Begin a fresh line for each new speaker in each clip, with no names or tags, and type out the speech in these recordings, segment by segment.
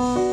you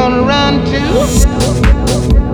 gonna run to?